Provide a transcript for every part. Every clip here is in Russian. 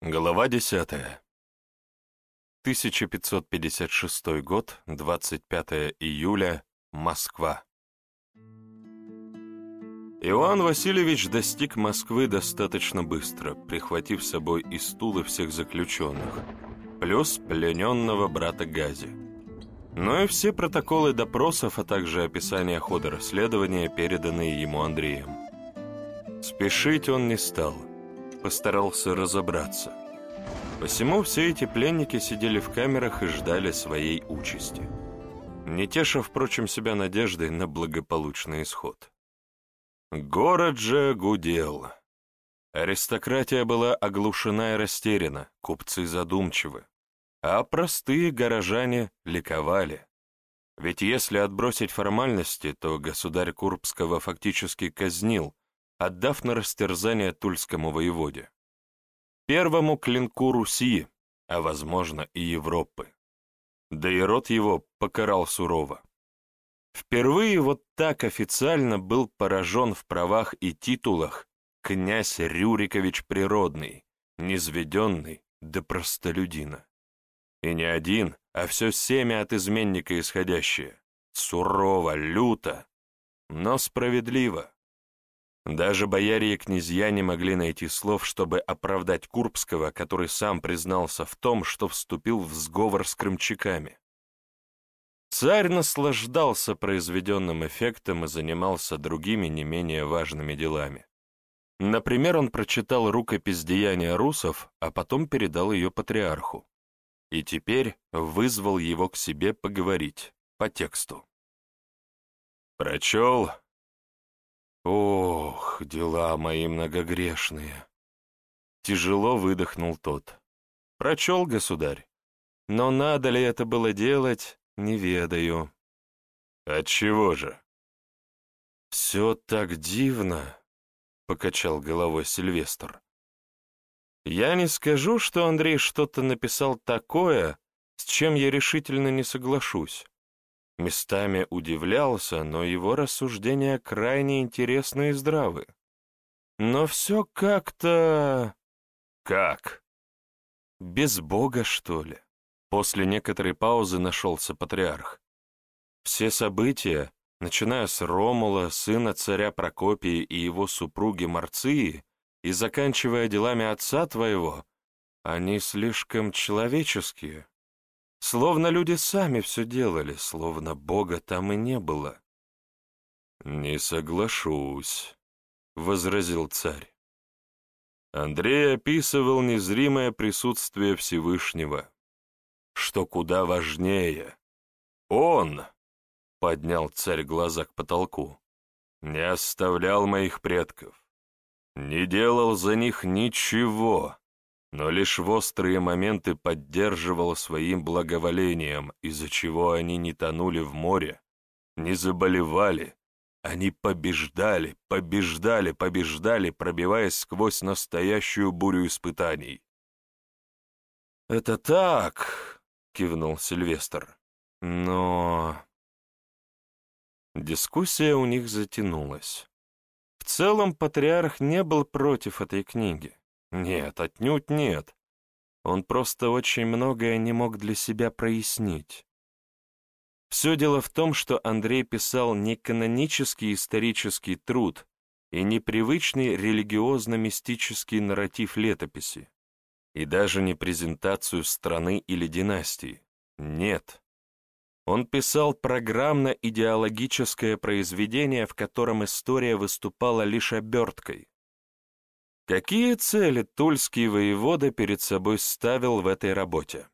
Глава 10. 1556 год, 25 июля, Москва. Иоанн Васильевич достиг Москвы достаточно быстро, прихватив с собой и стулы всех заключенных, плюс плененного брата Гази. Но и все протоколы допросов, а также описание хода расследования, переданные ему Андреем. Спешить он не стал – постарался разобраться. Посему все эти пленники сидели в камерах и ждали своей участи, не теша, впрочем, себя надеждой на благополучный исход. Город же гудел. Аристократия была оглушена и растеряна, купцы задумчивы, а простые горожане ликовали. Ведь если отбросить формальности, то государь Курбского фактически казнил, отдав на растерзание тульскому воеводе. Первому клинку Руси, а, возможно, и Европы. Да и род его покарал сурово. Впервые вот так официально был поражен в правах и титулах князь Рюрикович Природный, низведенный до простолюдина. И не один, а все семя от изменника исходящее. Сурово, люто, но справедливо. Даже бояре и князья не могли найти слов, чтобы оправдать Курбского, который сам признался в том, что вступил в сговор с крымчаками. Царь наслаждался произведенным эффектом и занимался другими не менее важными делами. Например, он прочитал рукопись деяния русов, а потом передал ее патриарху. И теперь вызвал его к себе поговорить, по тексту. Прочел, Ох, дела мои многогрешные. Тяжело выдохнул тот. Прочел, государь. Но надо ли это было делать, не ведаю. Отчего же? Все так дивно, покачал головой Сильвестр. Я не скажу, что Андрей что-то написал такое, с чем я решительно не соглашусь. Местами удивлялся, но его рассуждения крайне интересны и здравы. Но все как-то... Как? Без Бога, что ли? После некоторой паузы нашелся патриарх. Все события, начиная с Ромула, сына царя Прокопия и его супруги Марции, и заканчивая делами отца твоего, они слишком человеческие, Словно люди сами все делали, словно Бога там и не было. «Не соглашусь», — возразил царь. Андрей описывал незримое присутствие Всевышнего, что куда важнее. Он, — поднял царь глаза к потолку, — не оставлял моих предков, не делал за них ничего, но лишь в острые моменты поддерживал своим благоволением, из-за чего они не тонули в море, не заболевали, они побеждали, побеждали, побеждали, пробиваясь сквозь настоящую бурю испытаний. «Это так», — кивнул Сильвестр, — «но...» Дискуссия у них затянулась. В целом патриарх не был против этой книги. Нет, отнюдь нет. Он просто очень многое не мог для себя прояснить. Все дело в том, что Андрей писал не канонический исторический труд и непривычный религиозно-мистический нарратив летописи, и даже не презентацию страны или династии. Нет. Он писал программно-идеологическое произведение, в котором история выступала лишь оберткой, Какие цели тульский воевода перед собой ставил в этой работе?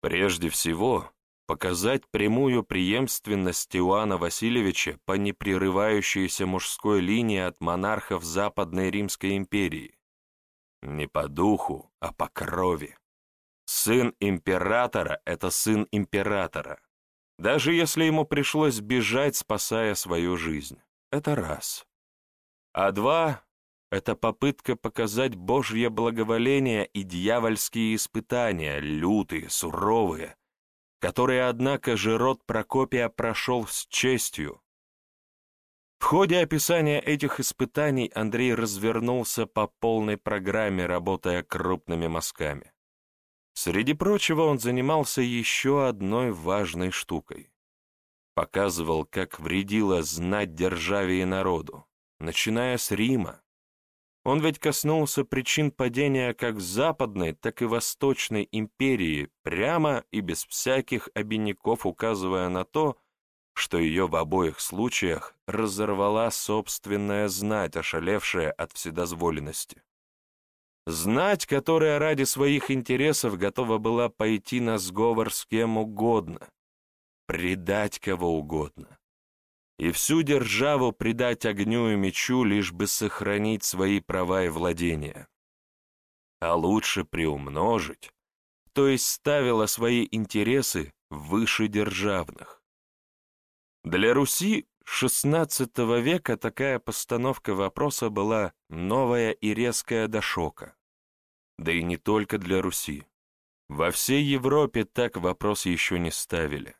Прежде всего, показать прямую преемственность Иоанна Васильевича по непрерывающейся мужской линии от монархов Западной Римской империи. Не по духу, а по крови. Сын императора — это сын императора. Даже если ему пришлось бежать, спасая свою жизнь. Это раз. А два это попытка показать Божье благоволение и дьявольские испытания, лютые, суровые, которые, однако же, род Прокопия прошел с честью. В ходе описания этих испытаний Андрей развернулся по полной программе, работая крупными мазками. Среди прочего он занимался еще одной важной штукой. Показывал, как вредило знать державе и народу, начиная с Рима. Он ведь коснулся причин падения как Западной, так и Восточной империи, прямо и без всяких обиняков указывая на то, что ее в обоих случаях разорвала собственная знать, ошалевшая от вседозволенности. Знать, которая ради своих интересов готова была пойти на сговор с кем угодно, предать кого угодно. И всю державу предать огню и мечу, лишь бы сохранить свои права и владения. А лучше приумножить, то есть ставила свои интересы выше державных. Для Руси XVI века такая постановка вопроса была новая и резкая до шока. Да и не только для Руси. Во всей Европе так вопрос еще не ставили.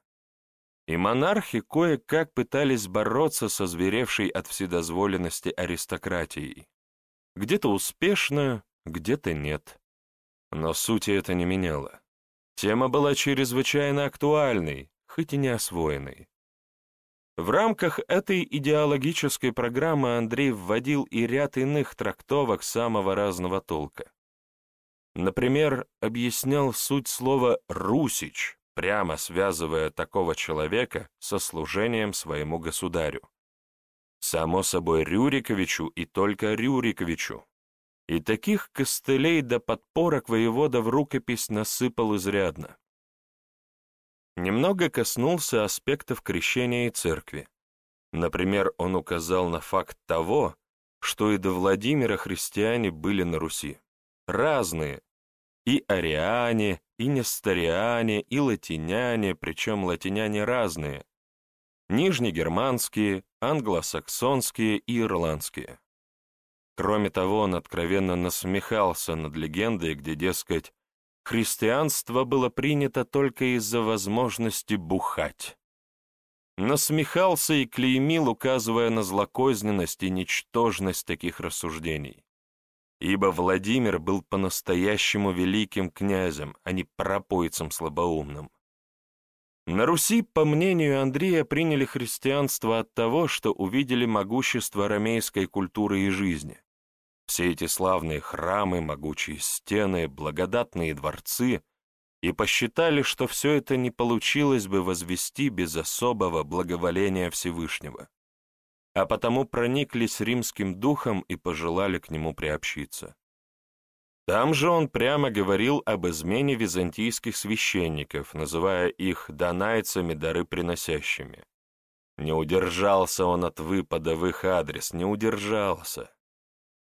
И монархи кое-как пытались бороться со зверевшей от вседозволенности аристократией. Где-то успешно, где-то нет. Но сути это не меняло. Тема была чрезвычайно актуальной, хоть и не освоенной. В рамках этой идеологической программы Андрей вводил и ряд иных трактовок самого разного толка. Например, объяснял суть слова «русич», прямо связывая такого человека со служением своему государю. Само собой Рюриковичу и только Рюриковичу. И таких костылей до подпорок воевода в рукопись насыпал изрядно. Немного коснулся аспектов крещения и церкви. Например, он указал на факт того, что и до Владимира христиане были на Руси. Разные. И ариане, и несториане, и латиняне, причем латиняне разные. Нижнегерманские, англосаксонские и ирландские. Кроме того, он откровенно насмехался над легендой, где, дескать, христианство было принято только из-за возможности бухать. Насмехался и клеймил, указывая на злокозненность и ничтожность таких рассуждений. Ибо Владимир был по-настоящему великим князем, а не пропойцем слабоумным. На Руси, по мнению Андрея, приняли христианство от того, что увидели могущество ромейской культуры и жизни. Все эти славные храмы, могучие стены, благодатные дворцы, и посчитали, что все это не получилось бы возвести без особого благоволения Всевышнего, а потому прониклись римским духом и пожелали к нему приобщиться. Там же он прямо говорил об измене византийских священников, называя их донайцами дары приносящими. Не удержался он от выпада в их адрес, не удержался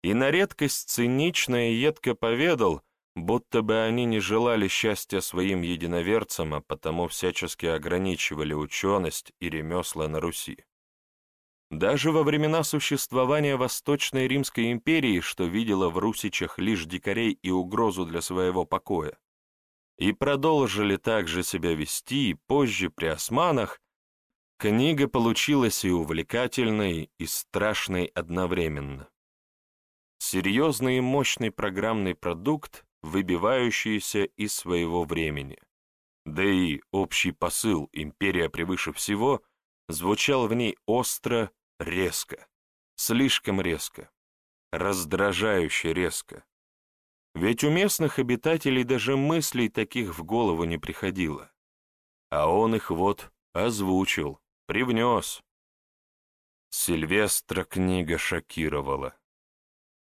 и на редкость цинично и едко поведал, будто бы они не желали счастья своим единоверцам, а потому всячески ограничивали ученость и ремесла на Руси. Даже во времена существования Восточной Римской империи, что видела в русичах лишь дикарей и угрозу для своего покоя, и продолжили также себя вести и позже при османах, книга получилась и увлекательной, и страшной одновременно. Серьезный и мощный программный продукт, выбивающийся из своего времени. Да и общий посыл «Империя превыше всего» звучал в ней остро, резко, слишком резко, раздражающе резко. Ведь у местных обитателей даже мыслей таких в голову не приходило. А он их вот озвучил, привнес. Сильвестра книга шокировала.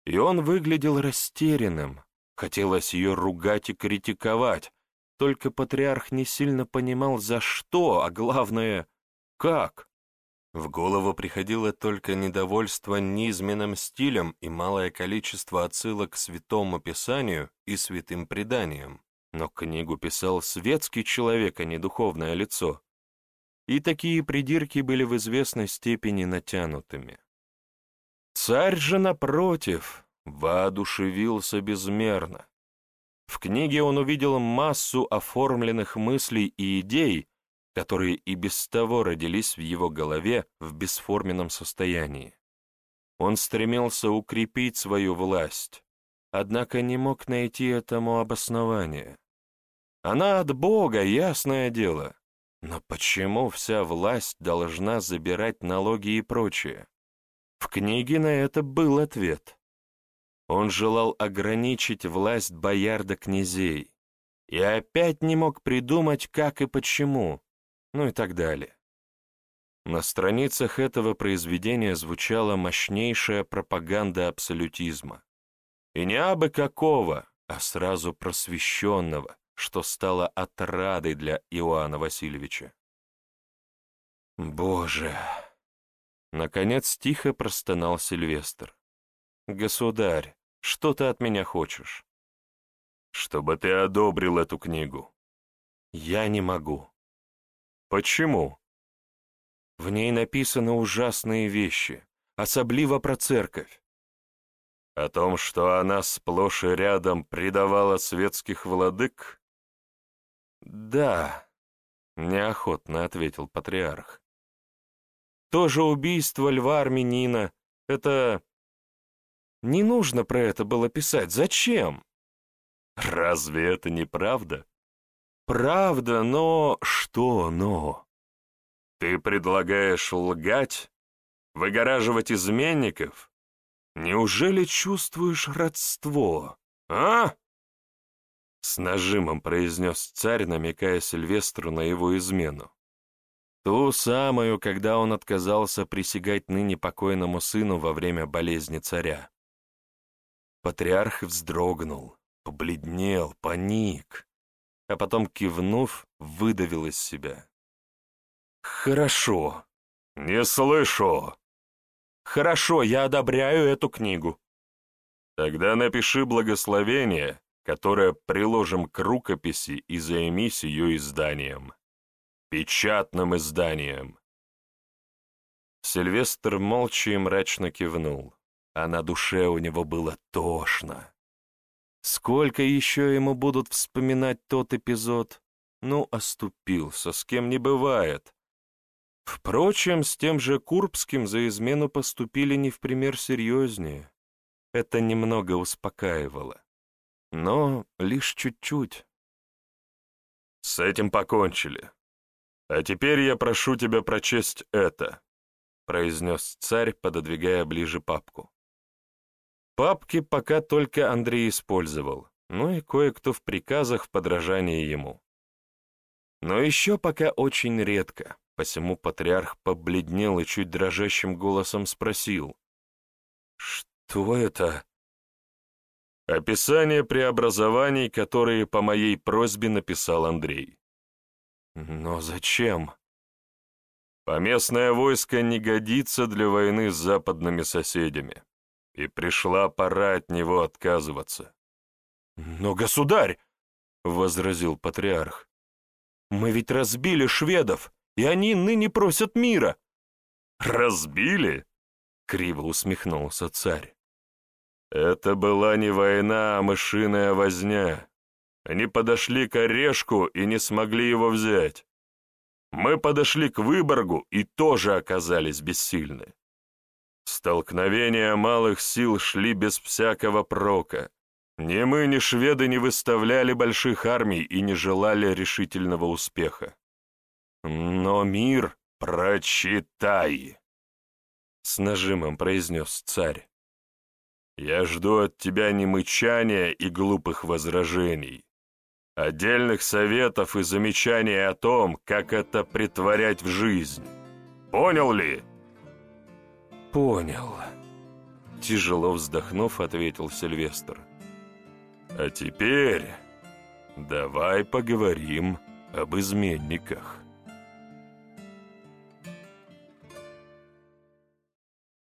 И он выглядел растерянным, хотелось ее ругать и критиковать, только патриарх не сильно понимал, за что, а главное, как. В голову приходило только недовольство низменным стилем и малое количество отсылок к Святому Писанию и святым преданиям. Но книгу писал светский человек, а не духовное лицо. И такие придирки были в известной степени натянутыми. Царь же, напротив, воодушевился безмерно. В книге он увидел массу оформленных мыслей и идей, которые и без того родились в его голове в бесформенном состоянии. Он стремился укрепить свою власть, однако не мог найти этому обоснования. Она от Бога, ясное дело. Но почему вся власть должна забирать налоги и прочее? В книге на это был ответ. Он желал ограничить власть бояр до князей, и опять не мог придумать, как и почему, ну и так далее. На страницах этого произведения звучала мощнейшая пропаганда абсолютизма. И не абы какого, а сразу просвещенного, что стало отрадой для Иоанна Васильевича. «Боже!» Наконец тихо простонал Сильвестр. «Государь, что ты от меня хочешь?» «Чтобы ты одобрил эту книгу». «Я не могу». «Почему?» В ней написаны ужасные вещи, особливо про церковь. О том, что она сплошь и рядом предавала светских владык? Да, неохотно ответил патриарх. То же убийство льва армянина — это... Не нужно про это было писать. Зачем? Разве это не правда? Правда, но... Что но? Ты предлагаешь лгать? Выгораживать изменников? Неужели чувствуешь родство, а? С нажимом произнес царь, намекая Сильвестру на его измену. Ту самую, когда он отказался присягать ныне покойному сыну во время болезни царя. Патриарх вздрогнул, побледнел, паник, а потом, кивнув, выдавил из себя. «Хорошо. Не слышу!» «Хорошо, я одобряю эту книгу». «Тогда напиши благословение, которое приложим к рукописи и займись ее изданием» печатным изданием. Сильвестр молча и мрачно кивнул, а на душе у него было тошно. Сколько еще ему будут вспоминать тот эпизод? Ну, оступился, с кем не бывает. Впрочем, с тем же Курбским за измену поступили не в пример серьезнее. Это немного успокаивало. Но лишь чуть-чуть. «С этим покончили», «А теперь я прошу тебя прочесть это», — произнес царь, пододвигая ближе папку. Папки пока только Андрей использовал, ну и кое-кто в приказах в подражании ему. Но еще пока очень редко, посему патриарх побледнел и чуть дрожащим голосом спросил. «Что это?» «Описание преобразований, которые по моей просьбе написал Андрей. Но зачем? Поместное войско не годится для войны с западными соседями, и пришла пора от него отказываться. «Но, государь!» — возразил патриарх. «Мы ведь разбили шведов, и они ныне просят мира». «Разбили?» — криво усмехнулся царь. «Это была не война, а мышиная возня. Они подошли к Орешку и не смогли его взять. Мы подошли к Выборгу и тоже оказались бессильны. Столкновения малых сил шли без всякого прока. Ни мы, ни шведы не выставляли больших армий и не желали решительного успеха. Но мир прочитай, — с нажимом произнес царь. Я жду от тебя не мычания и глупых возражений, отдельных советов и замечаний о том, как это притворять в жизнь. Понял ли? Понял. Тяжело вздохнув, ответил Сильвестр. А теперь давай поговорим об изменниках.